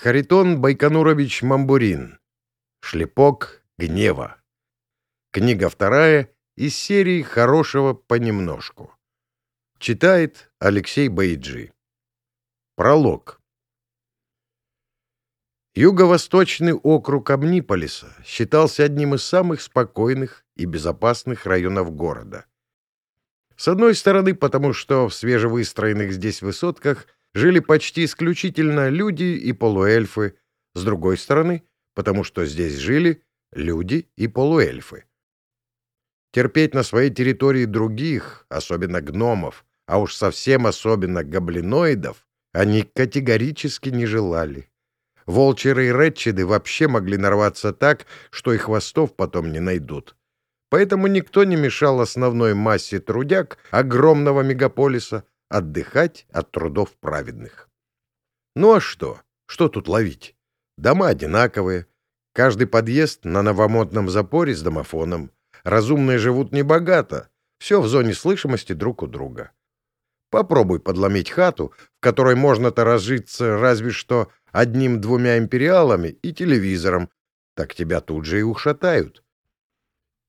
Харитон Байконурович Мамбурин. Шлепок гнева. Книга вторая из серии «Хорошего понемножку». Читает Алексей Байджи. Пролог. Юго-восточный округ Амниполиса считался одним из самых спокойных и безопасных районов города. С одной стороны, потому что в свежевыстроенных здесь высотках – жили почти исключительно люди и полуэльфы, с другой стороны, потому что здесь жили люди и полуэльфы. Терпеть на своей территории других, особенно гномов, а уж совсем особенно гоблиноидов, они категорически не желали. Волчеры и ретчиды вообще могли нарваться так, что и хвостов потом не найдут. Поэтому никто не мешал основной массе трудяг огромного мегаполиса отдыхать от трудов праведных. Ну а что? Что тут ловить? Дома одинаковые. Каждый подъезд на новомодном запоре с домофоном. Разумные живут небогато. Все в зоне слышимости друг у друга. Попробуй подломить хату, в которой можно-то разжиться разве что одним-двумя империалами и телевизором, так тебя тут же и ушатают.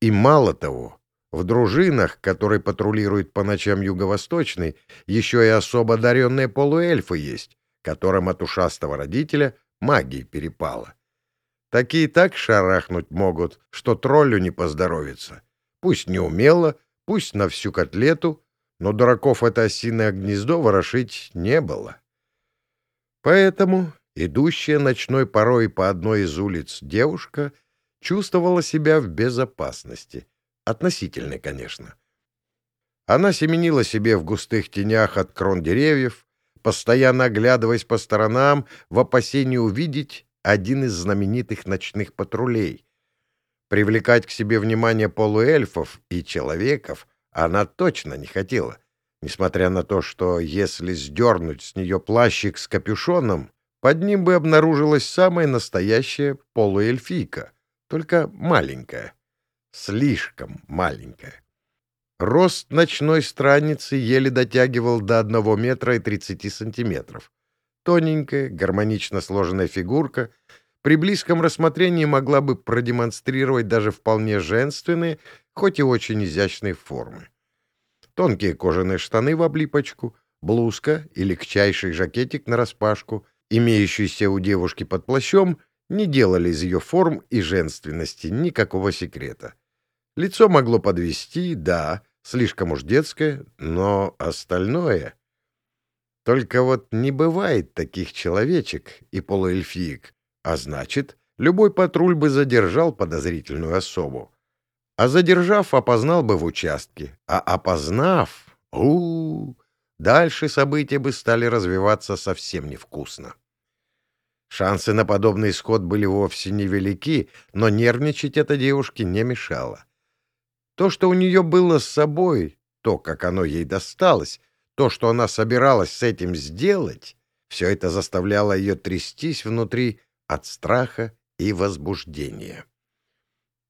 И мало того, в дружинах, которые патрулируют по ночам юго-восточный, еще и особо одаренные полуэльфы есть, которым от ушастого родителя магии перепало. Такие так шарахнуть могут, что троллю не поздоровится. Пусть не умело, пусть на всю котлету, но дураков это осиное гнездо ворошить не было. Поэтому идущая ночной порой по одной из улиц девушка чувствовала себя в безопасности — Относительной, конечно. Она семенила себе в густых тенях от крон деревьев, постоянно оглядываясь по сторонам в опасении увидеть один из знаменитых ночных патрулей. Привлекать к себе внимание полуэльфов и человеков она точно не хотела, несмотря на то, что если сдернуть с нее плащик с капюшоном, под ним бы обнаружилась самая настоящая полуэльфийка, только маленькая слишком маленькая. Рост ночной странницы еле дотягивал до одного метра и тридцати сантиметров. Тоненькая, гармонично сложенная фигурка при близком рассмотрении могла бы продемонстрировать даже вполне женственные, хоть и очень изящные формы. Тонкие кожаные штаны в облипочку, блузка и легчайший жакетик нараспашку, имеющийся у девушки под плащом, не делали из ее форм и женственности никакого секрета. Лицо могло подвести, да, слишком уж детское, но остальное... Только вот не бывает таких человечек и полуэльфиек, а значит, любой патруль бы задержал подозрительную особу. А задержав, опознал бы в участке. А опознав... у, -у, -у Дальше события бы стали развиваться совсем невкусно. Шансы на подобный исход были вовсе невелики, но нервничать эта девушке не мешало. То, что у нее было с собой, то, как оно ей досталось, то, что она собиралась с этим сделать, все это заставляло ее трястись внутри от страха и возбуждения.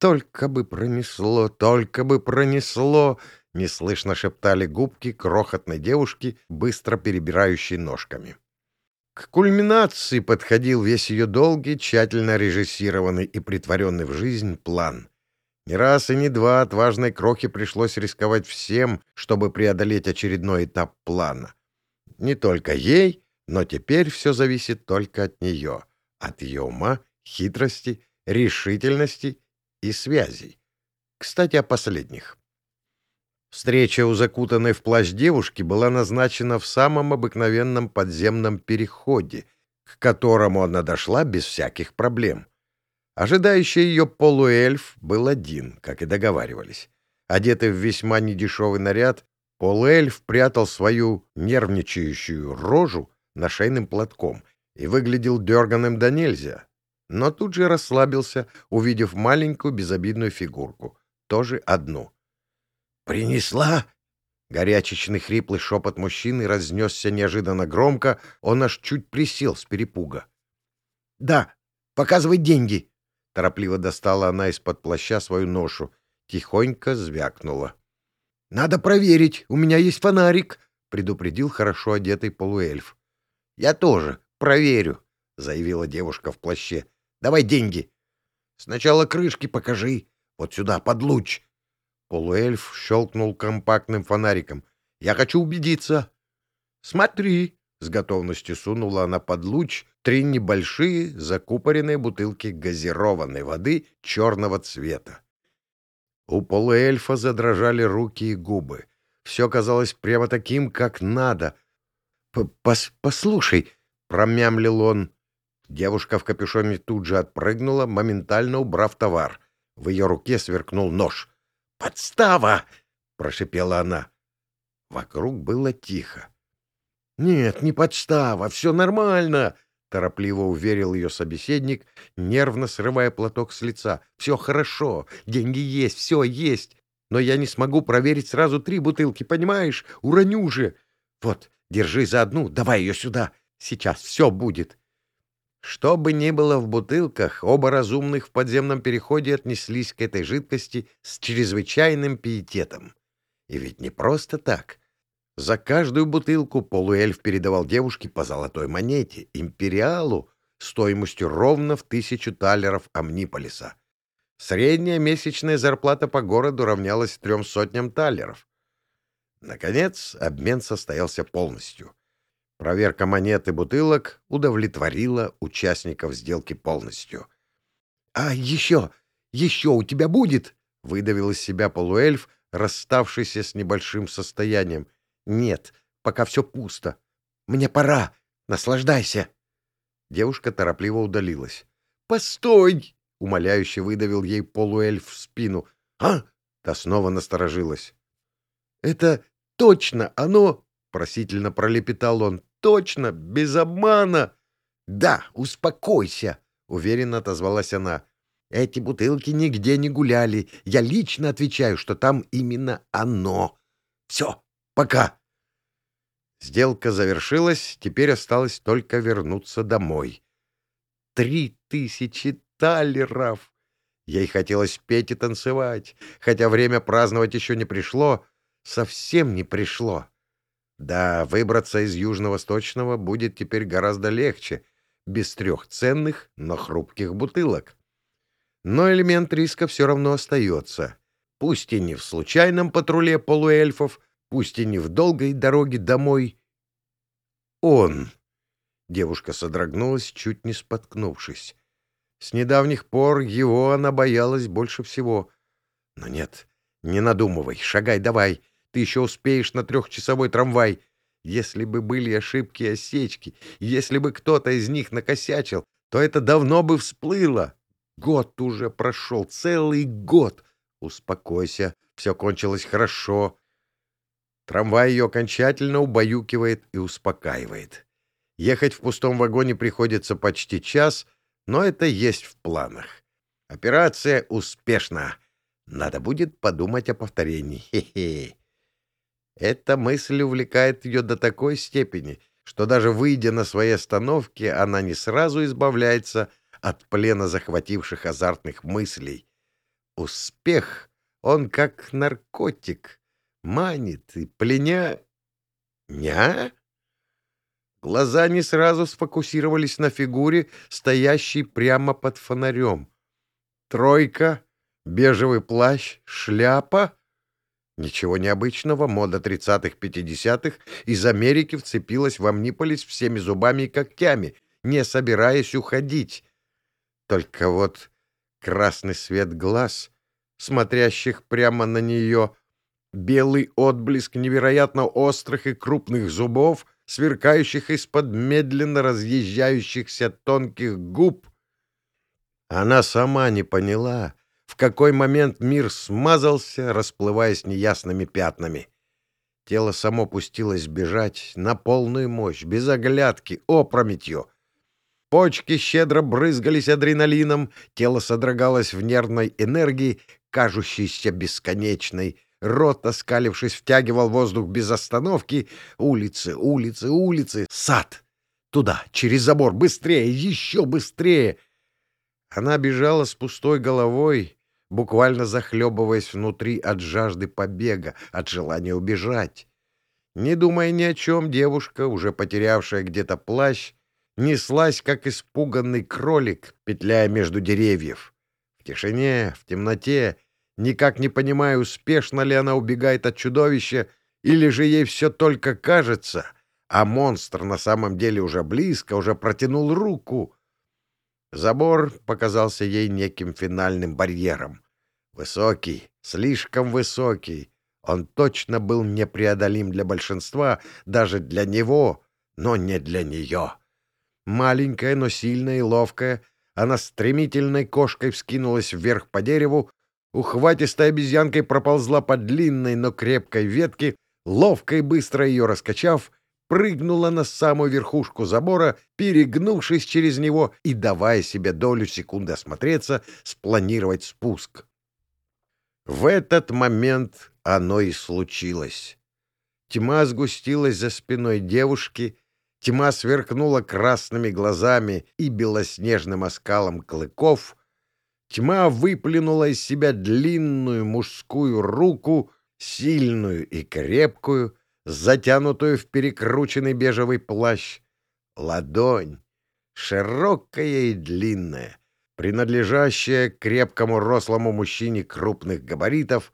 «Только бы пронесло, только бы пронесло!» — неслышно шептали губки крохотной девушки, быстро перебирающей ножками. К кульминации подходил весь ее долгий, тщательно режиссированный и притворенный в жизнь план. Не раз и не два отважной крохе пришлось рисковать всем, чтобы преодолеть очередной этап плана. Не только ей, но теперь все зависит только от нее, от ее ума, хитрости, решительности и связей. Кстати, о последних. Встреча у закутанной в плащ девушки была назначена в самом обыкновенном подземном переходе, к которому она дошла без всяких проблем — Ожидающий ее полуэльф был один, как и договаривались. Одетый в весьма недешевый наряд, полуэльф прятал свою нервничающую рожу нашейным платком и выглядел дерганым до нельзя. Но тут же расслабился, увидев маленькую безобидную фигурку, тоже одну. «Принесла?» Горячечный хриплый шепот мужчины разнесся неожиданно громко, он аж чуть присел с перепуга. «Да, показывай деньги!» Торопливо достала она из-под плаща свою ношу. Тихонько звякнула. — Надо проверить, у меня есть фонарик, — предупредил хорошо одетый полуэльф. — Я тоже проверю, — заявила девушка в плаще. «Давай деньги!» «Сначала крышки покажи. Вот сюда, под луч!» Полуэльф щелкнул компактным фонариком. «Я хочу убедиться!» «Смотри!» — с готовностью сунула она под луч три небольшие закупоренные бутылки газированной воды черного цвета. У полуэльфа задрожали руки и губы. Все казалось прямо таким, как надо. «Пос «Послушай», — промямлил он. Девушка в капюшоне тут же отпрыгнула, моментально убрав товар. В ее руке сверкнул нож. «Подстава!» — прошипела она. Вокруг было тихо. «Нет, не подстава, все нормально!» — торопливо уверил ее собеседник, нервно срывая платок с лица. «Все хорошо, деньги есть, все есть, но я не смогу проверить сразу три бутылки, понимаешь? Уроню же! Вот, держи за одну, давай ее сюда, сейчас все будет!» Что бы ни было в бутылках, оба разумных в подземном переходе отнеслись к этой жидкости с чрезвычайным пиететом. И ведь не просто так — за каждую бутылку полуэльф передавал девушке по золотой монете, империалу, стоимостью ровно в тысячу талеров Амниполиса. Средняя месячная зарплата по городу равнялась трем сотням талеров. Наконец, обмен состоялся полностью. Проверка монет и бутылок удовлетворила участников сделки полностью. — А еще, еще у тебя будет? — выдавил из себя полуэльф, расставшийся с небольшим состоянием. «Нет, пока все пусто. Мне пора. Наслаждайся!» Девушка торопливо удалилась. «Постой!» — умоляюще выдавил ей полуэльф в спину. «А?» — та снова насторожилась. «Это точно оно!» — просительно пролепетал он. «Точно! Без обмана!» «Да, успокойся!» — уверенно отозвалась она. «Эти бутылки нигде не гуляли. Я лично отвечаю, что там именно оно. Все, Пока. Сделка завершилась, теперь осталось только вернуться домой. Три тысячи талеров! Ей хотелось петь и танцевать, хотя время праздновать еще не пришло, совсем не пришло. Да, выбраться из Южно-Восточного будет теперь гораздо легче, без трех ценных, но хрупких бутылок. Но элемент риска все равно остается. Пусть и не в случайном патруле полуэльфов, пусть и не в долгой дороге домой. Он. Девушка содрогнулась, чуть не споткнувшись. С недавних пор его она боялась больше всего. Но нет, не надумывай, шагай давай, ты еще успеешь на трехчасовой трамвай. Если бы были ошибки и осечки, если бы кто-то из них накосячил, то это давно бы всплыло. Год уже прошел, целый год. Успокойся, все кончилось хорошо. Трамвай ее окончательно убаюкивает и успокаивает. Ехать в пустом вагоне приходится почти час, но это есть в планах. Операция успешна. Надо будет подумать о повторении. Хе-хе. Эта мысль увлекает ее до такой степени, что даже выйдя на своей остановке, она не сразу избавляется от плена захвативших азартных мыслей. Успех, он как наркотик, манит и пленя... Ня? Глаза не сразу сфокусировались на фигуре, стоящей прямо под фонарем. Тройка, бежевый плащ, шляпа. Ничего необычного, мода 30-х-50-х из Америки вцепилась в Амниполис всеми зубами и когтями, не собираясь уходить. Только вот красный свет глаз, смотрящих прямо на нее, белый отблеск невероятно острых и крупных зубов, сверкающих из-под медленно разъезжающихся тонких губ. Она сама не поняла, в какой момент мир смазался, расплываясь неясными пятнами. Тело само пустилось бежать на полную мощь, без оглядки, опрометью. Почки щедро брызгались адреналином, тело содрогалось в нервной энергии, кажущейся бесконечной, Рот, оскалившись, втягивал воздух без остановки. Улицы, улицы, улицы, сад. Туда, через забор, быстрее, еще быстрее. Она бежала с пустой головой, буквально захлебываясь внутри от жажды побега, от желания убежать. Не думая ни о чем, девушка, уже потерявшая где-то плащ, неслась, как испуганный кролик, петляя между деревьев. В тишине, в темноте, никак не понимая, успешно ли она убегает от чудовища, или же ей все только кажется, а монстр на самом деле уже близко, уже протянул руку. Забор показался ей неким финальным барьером. Высокий, слишком высокий. Он точно был непреодолим для большинства, даже для него, но не для нее. Маленькая, но сильная и ловкая, она стремительной кошкой вскинулась вверх по дереву, ухватистой обезьянкой проползла по длинной, но крепкой ветке, ловко и быстро ее раскачав, прыгнула на самую верхушку забора, перегнувшись через него и давая себе долю секунды осмотреться, спланировать спуск. В этот момент оно и случилось. Тьма сгустилась за спиной девушки, тьма сверкнула красными глазами и белоснежным оскалом клыков, тьма выплюнула из себя длинную мужскую руку, сильную и крепкую, затянутую в перекрученный бежевый плащ. Ладонь, широкая и длинная, принадлежащая крепкому рослому мужчине крупных габаритов,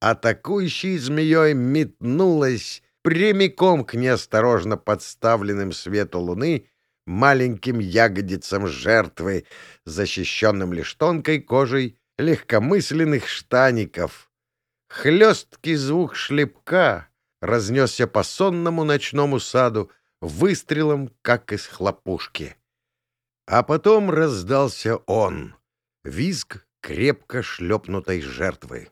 атакующей змеей метнулась прямиком к неосторожно подставленным свету луны маленьким ягодицам жертвы, защищенным лишь тонкой кожей легкомысленных штаников. Хлесткий звук шлепка разнесся по сонному ночному саду выстрелом, как из хлопушки. А потом раздался он — визг крепко шлепнутой жертвы.